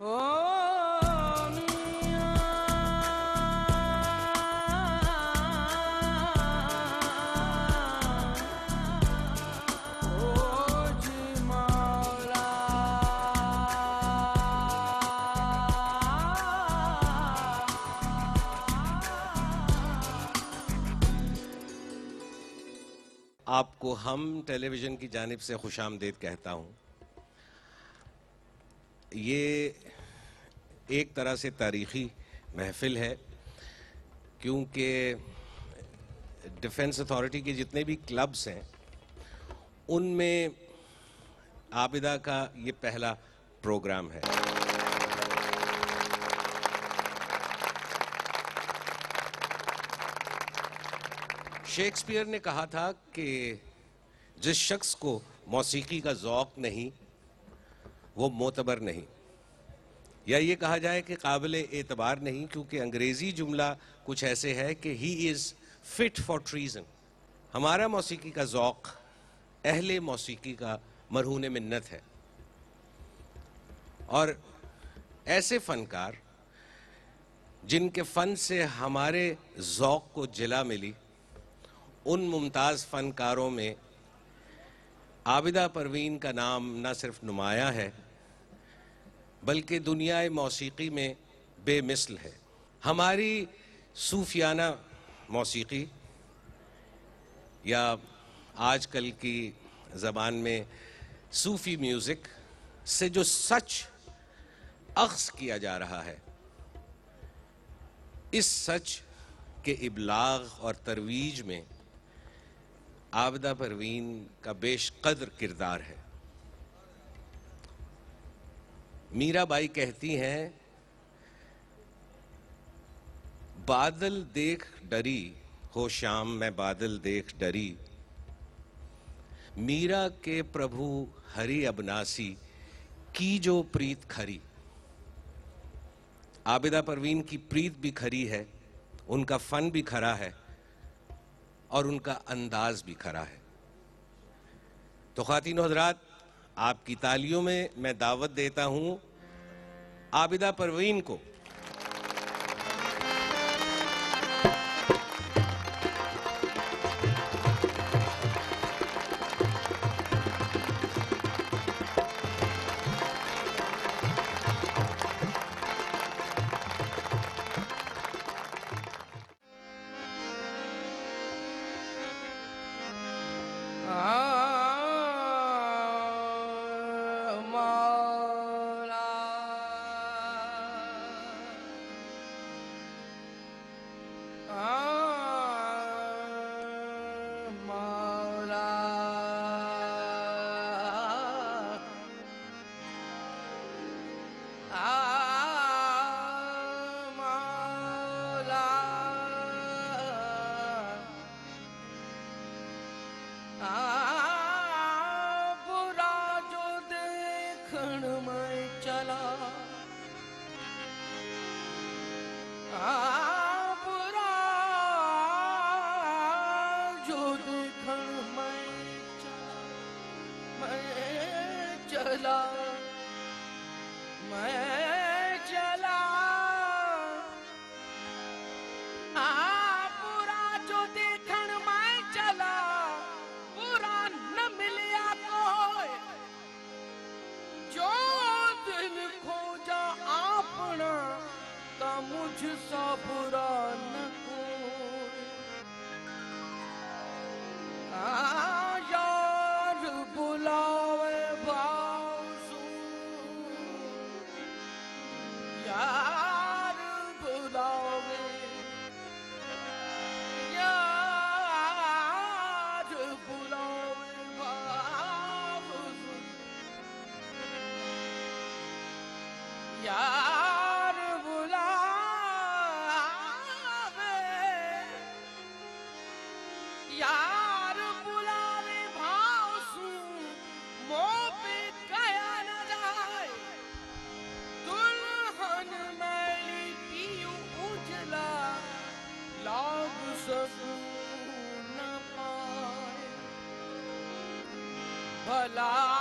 आपको हम टेलीविज़न की जानब से खुश आमदेद कहता हूँ। ये एक तरह से तारीख़ी महफिल है, क्योंकि डिफेंस अथॉरिटी के जितने भी क्लब्स हैं, उनमें आबिदा का ये पहला प्रोग्राम है। शेक्सपियर ने कहा था कि जिस शख्स को मौसीकी का ज़ौक नहीं वो मोतबर नहीं। या ये कहा जाए कि काबिल एतबार नहीं, क्योंकि अंग्रेज़ी जुमला कुछ ऐसे है कि he is fit for treason हमारा मौसीकी का ज़ौक, अहले मौसीकी का मरहून मन्नत है। और ऐसे फ़नकार, जिनके फ़न से हमारे ज़ौक को जिला मिली, उन मुमताज़ फ़नकारों में आबिदा परवीन का नाम न सिर्फ़ नुमाया है बल्कि दुनिया मौसीकी में बेमिसल है। हमारी सूफियाना मौसीकी या आजकल की ज़बान में सूफ़ी म्यूज़िक से जो सच अख्स किया जा रहा है, इस सच के इबलाग और तरवीज में आबदा परवीन का बेश कदर किरदार है। मीराबाई कहती हैं, बादल देख डरी, हो शाम मैं बादल देख डरी। मीरा के प्रभु हरि अबनासी की जो प्रीत खरी। आबिदा परवीन की प्रीत भी खरी है, उनका फन भी खरा है, और उनका अंदाज भी खरा है। तो खातिन हजरात आपकी तालियों में मैं दावत देता हूँ। आबिदा परवीन को भला हुआ मेरी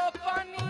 मैं